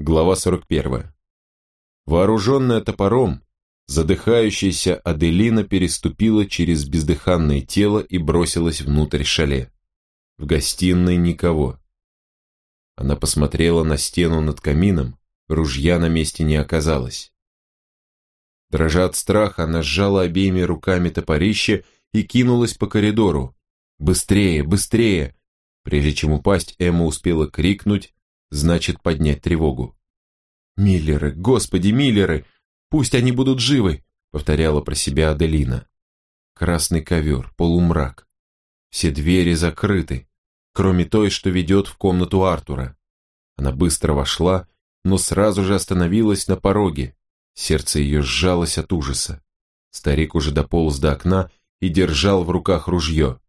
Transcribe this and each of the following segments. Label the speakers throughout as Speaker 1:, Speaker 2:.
Speaker 1: Глава 41. Вооруженная топором, задыхающаяся Аделина переступила через бездыханное тело и бросилась внутрь шале. В гостиной никого. Она посмотрела на стену над камином, ружья на месте не оказалось. Дрожа от страха, она сжала обеими руками топорище и кинулась по коридору. «Быстрее, быстрее!» Прежде чем упасть, Эмма успела крикнуть, значит поднять тревогу. «Миллеры, господи, Миллеры! Пусть они будут живы!» повторяла про себя Аделина. Красный ковер, полумрак. Все двери закрыты, кроме той, что ведет в комнату Артура. Она быстро вошла, но сразу же остановилась на пороге. Сердце ее сжалось от ужаса. Старик уже дополз до окна и держал в руках ружье.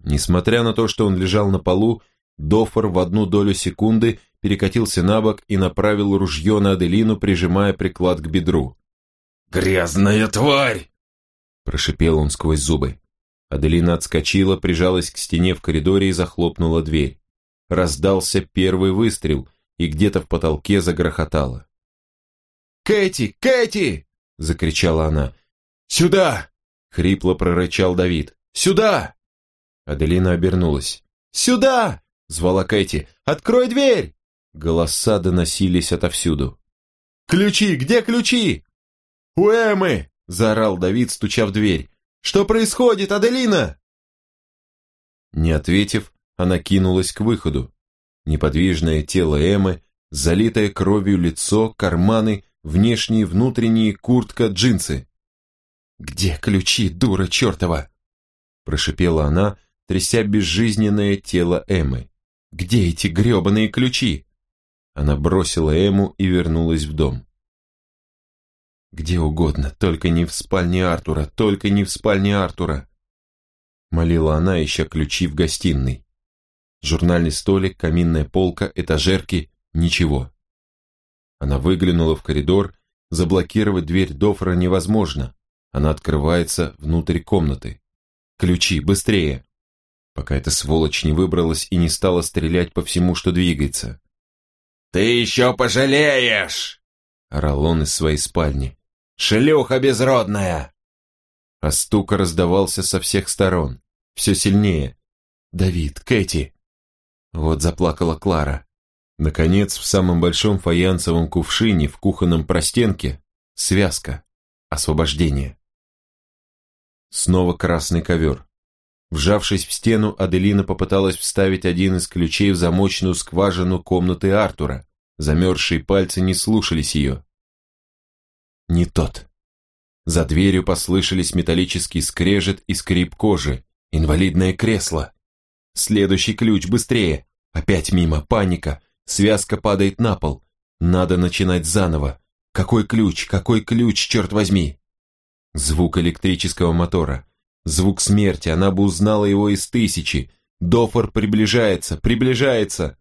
Speaker 1: Несмотря на то, что он лежал на полу, Дофор в одну долю секунды перекатился на бок и направил ружье на Аделину, прижимая приклад к бедру.
Speaker 2: «Грязная тварь!»
Speaker 1: Прошипел он сквозь зубы. Аделина отскочила, прижалась к стене в коридоре и захлопнула дверь. Раздался первый выстрел, и где-то в потолке загрохотало.
Speaker 2: «Кэти! Кэти!» — закричала она. «Сюда!» — хрипло прорычал Давид. «Сюда!»
Speaker 1: Аделина обернулась.
Speaker 2: «Сюда!» — звала Кэти. «Открой дверь!»
Speaker 1: Голоса доносились отовсюду.
Speaker 2: «Ключи! Где ключи?» «У Эммы!» — заорал Давид, стуча в дверь. «Что происходит, Аделина?»
Speaker 1: Не ответив, она кинулась к выходу. Неподвижное тело Эммы, залитое кровью лицо, карманы, внешние и внутренние, куртка, джинсы.
Speaker 2: «Где ключи, дура чертова?»
Speaker 1: Прошипела она, тряся безжизненное тело Эммы.
Speaker 2: «Где эти гребаные ключи?»
Speaker 1: Она бросила Эму и вернулась в дом.
Speaker 2: «Где угодно, только не в спальне Артура, только не в спальне Артура!»
Speaker 1: Молила она, ища ключи в гостиной. Журнальный столик, каминная полка, этажерки – ничего. Она выглянула в коридор, заблокировать дверь Дофра невозможно. Она открывается внутрь комнаты. Ключи, быстрее! Пока эта сволочь не выбралась и не стала стрелять по всему, что двигается.
Speaker 2: «Ты еще пожалеешь!» – орал он из своей спальни. «Шлюха безродная!»
Speaker 1: А стук раздавался со всех сторон, все сильнее.
Speaker 2: «Давид, Кэти!» Вот заплакала Клара.
Speaker 1: Наконец, в самом большом фаянсовом кувшине в кухонном простенке связка, освобождение. Снова красный ковер. Вжавшись в стену, Аделина попыталась вставить один из ключей в замочную скважину комнаты Артура. Замерзшие пальцы не слушались ее. Не тот. За дверью послышались металлический скрежет и скрип кожи. Инвалидное кресло. Следующий ключ, быстрее. Опять мимо, паника. Связка падает на пол. Надо начинать заново. Какой ключ, какой ключ, черт возьми? Звук электрического мотора. Звук смерти, она бы узнала его из тысячи. Дофор приближается, приближается.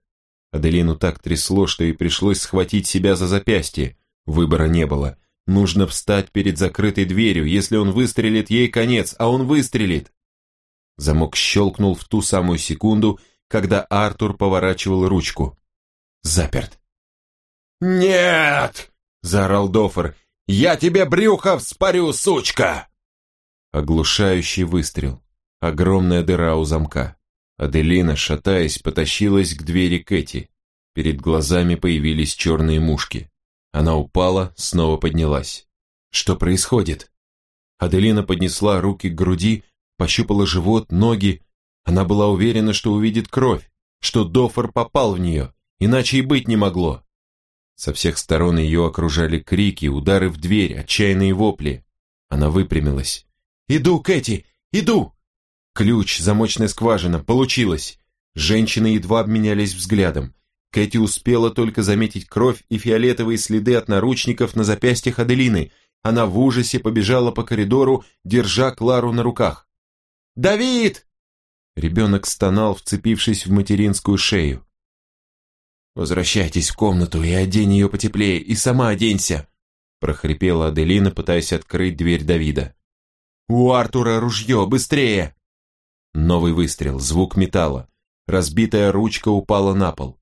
Speaker 1: Аделину так трясло, что ей пришлось схватить себя за запястье. Выбора не было. Нужно встать перед закрытой дверью. Если он выстрелит, ей конец, а он выстрелит. Замок щелкнул в ту самую секунду, когда Артур поворачивал ручку. Заперт.
Speaker 2: «Нет!» — заорал Дофор. «Я тебе брюхо вспорю, сучка!»
Speaker 1: Оглушающий выстрел. Огромная дыра у замка. Аделина, шатаясь, потащилась к двери Кэти. Перед глазами появились черные мушки. Она упала, снова поднялась. Что происходит? Аделина поднесла руки к груди, пощупала живот, ноги. Она была уверена, что увидит кровь, что Дофор попал в нее, иначе и быть не могло. Со всех сторон ее окружали крики, удары в дверь, отчаянные вопли. Она выпрямилась. «Иду, Кэти, иду!» Ключ, замочная скважина, получилось. Женщины едва обменялись взглядом. Кэти успела только заметить кровь и фиолетовые следы от наручников на запястьях Аделины. Она в ужасе побежала по коридору, держа Клару на руках. «Давид!» Ребенок стонал, вцепившись в материнскую шею. «Возвращайтесь в комнату и одень ее потеплее, и сама оденься!» прохрипела Аделина, пытаясь открыть дверь Давида. «У Артура ружье, быстрее!» Новый выстрел, звук металла. Разбитая ручка упала на пол.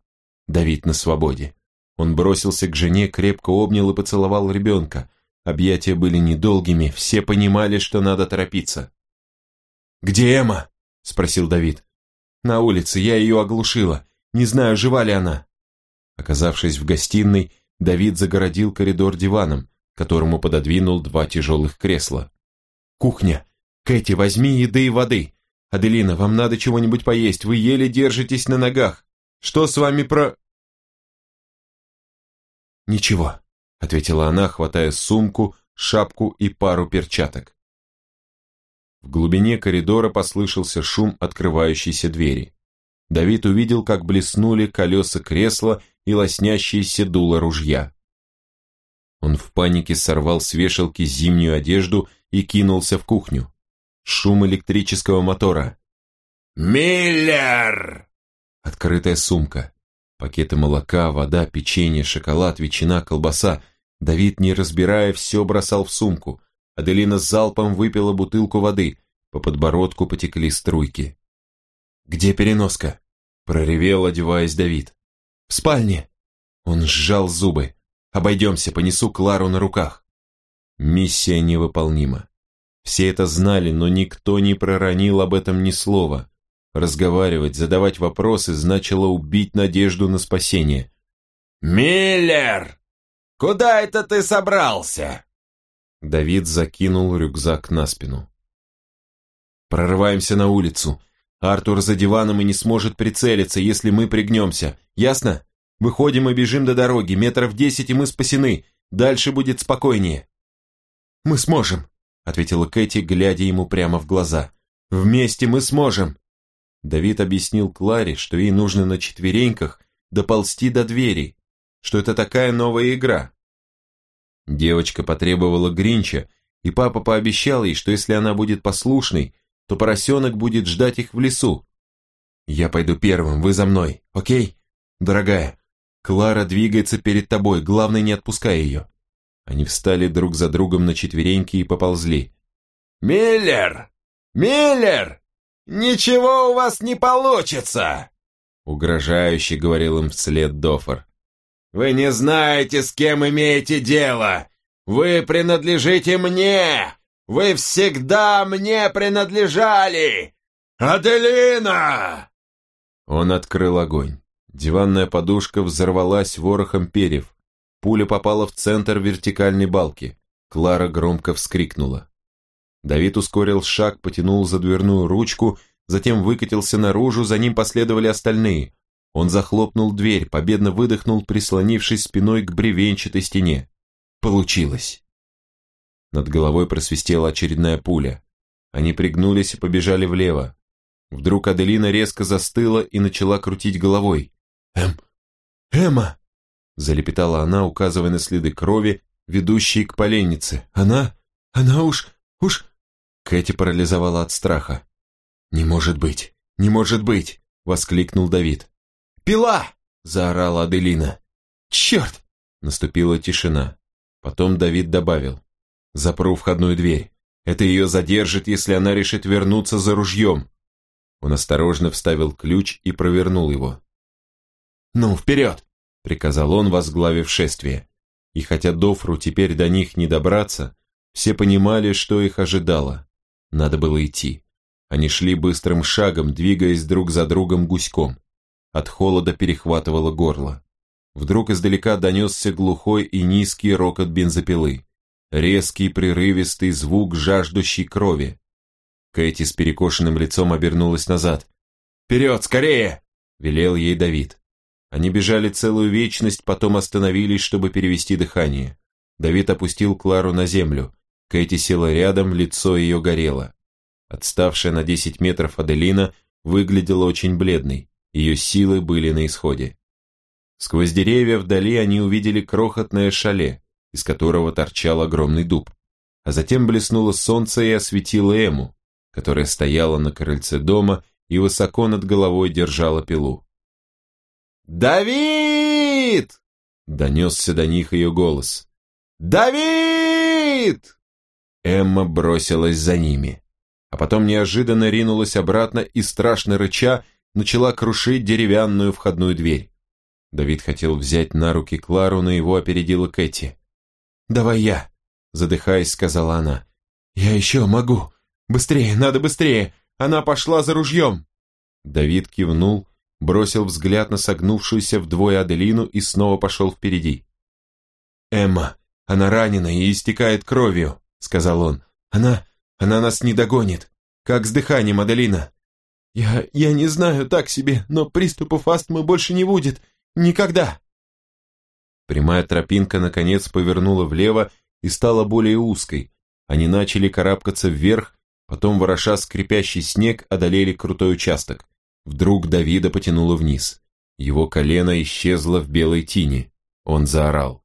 Speaker 1: Давид на свободе. Он бросился к жене, крепко обнял и поцеловал ребенка. Объятия были недолгими, все понимали, что надо торопиться.
Speaker 2: «Где Эмма?» – спросил Давид.
Speaker 1: «На улице, я ее оглушила. Не знаю, жива ли она». Оказавшись в гостиной, Давид загородил коридор диваном, которому пододвинул два тяжелых кресла. «Кухня! Кэти, возьми еды и воды! Аделина, вам надо чего-нибудь поесть, вы еле держитесь на ногах! Что с вами про...» «Ничего», — ответила она, хватая сумку, шапку и пару перчаток. В глубине коридора послышался шум открывающейся двери. Давид увидел, как блеснули колеса кресла и лоснящиеся дуло ружья. Он в панике сорвал с вешалки зимнюю одежду и кинулся в кухню. Шум электрического мотора.
Speaker 2: «Миллер!»
Speaker 1: Открытая сумка. Пакеты молока, вода, печенье, шоколад, ветчина, колбаса. Давид, не разбирая, все бросал в сумку. Аделина с залпом выпила бутылку воды. По подбородку потекли струйки. «Где переноска?» – проревел, одеваясь Давид. «В спальне!» Он сжал зубы. «Обойдемся, понесу Клару на руках». Миссия невыполнима. Все это знали, но никто не проронил об этом ни слова. Разговаривать, задавать вопросы значило убить надежду на спасение.
Speaker 2: «Миллер! Куда это ты собрался?»
Speaker 1: Давид закинул рюкзак на спину. «Прорываемся на улицу. Артур за диваном и не сможет прицелиться, если мы пригнемся. Ясно? Выходим и бежим до дороги. Метров десять, и мы спасены. Дальше будет спокойнее». «Мы сможем», — ответила Кэти, глядя ему прямо в глаза. «Вместе мы сможем!» Давид объяснил Кларе, что ей нужно на четвереньках доползти до двери, что это такая новая игра. Девочка потребовала Гринча, и папа пообещал ей, что если она будет послушной, то поросенок будет ждать их в лесу. «Я пойду первым, вы за мной, окей? Дорогая, Клара двигается перед тобой, главное не отпускай ее». Они встали друг за другом на четвереньки и поползли.
Speaker 2: «Миллер! Миллер!» «Ничего у вас не получится!»
Speaker 1: Угрожающе говорил им вслед Дофор.
Speaker 2: «Вы не знаете, с кем имеете дело! Вы принадлежите мне! Вы всегда мне принадлежали! Аделина!»
Speaker 1: Он открыл огонь. Диванная подушка взорвалась ворохом перьев. Пуля попала в центр вертикальной балки. Клара громко вскрикнула. Давид ускорил шаг, потянул за дверную ручку, затем выкатился наружу, за ним последовали остальные. Он захлопнул дверь, победно выдохнул, прислонившись спиной к бревенчатой стене. Получилось. Над головой просвистела очередная пуля. Они пригнулись и побежали влево. Вдруг Аделина резко застыла и начала крутить головой. «Эм... Эмма!» Залепетала она, указывая на следы крови, ведущие к поленнице. «Она... она уж... уж...» Кэти парализовала от страха. «Не может быть! Не может быть!» — воскликнул Давид.
Speaker 2: «Пила!»
Speaker 1: — заорала Аделина.
Speaker 2: «Черт!»
Speaker 1: — наступила тишина. Потом Давид добавил. «Запру входную дверь. Это ее задержит, если она решит вернуться за ружьем». Он осторожно вставил ключ и провернул его.
Speaker 2: «Ну, вперед!»
Speaker 1: — приказал он, возглавив шествие. И хотя Дофру теперь до них не добраться, все понимали, что их ожидало. Надо было идти. Они шли быстрым шагом, двигаясь друг за другом гуськом. От холода перехватывало горло. Вдруг издалека донесся глухой и низкий рокот бензопилы. Резкий прерывистый звук жаждущей крови. Кэти с перекошенным лицом обернулась назад.
Speaker 2: «Вперед, скорее!»
Speaker 1: – велел ей Давид. Они бежали целую вечность, потом остановились, чтобы перевести дыхание. Давид опустил Клару на землю. Кэти села рядом, лицо ее горело. Отставшая на 10 метров Аделина выглядела очень бледной, ее силы были на исходе. Сквозь деревья вдали они увидели крохотное шале, из которого торчал огромный дуб. А затем блеснуло солнце и осветило Эму, которая стояла на крыльце дома и высоко над головой держала пилу.
Speaker 2: «Давид!»
Speaker 1: — донесся до них ее голос.
Speaker 2: «Давид!»
Speaker 1: Эмма бросилась за ними, а потом неожиданно ринулась обратно и, страшно рыча, начала крушить деревянную входную дверь. Давид хотел взять на руки Клару, но его опередила Кэти.
Speaker 2: «Давай я», — задыхаясь, сказала она. «Я еще могу. Быстрее, надо быстрее. Она пошла за ружьем».
Speaker 1: Давид кивнул, бросил взгляд на согнувшуюся вдвое Аделину и снова пошел впереди.
Speaker 2: «Эмма, она ранена и истекает кровью», — сказал он. «Она... она нас не догонит. Как с дыханием, Аделина?» «Я... я не знаю, так себе, но приступов астмы больше не будет. Никогда!»
Speaker 1: Прямая тропинка, наконец, повернула влево и стала более узкой. Они начали карабкаться вверх, потом, вороша скрипящий снег, одолели крутой участок. Вдруг Давида потянуло вниз. Его колено исчезло в белой тине. Он заорал.